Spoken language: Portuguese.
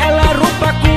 ela rompa com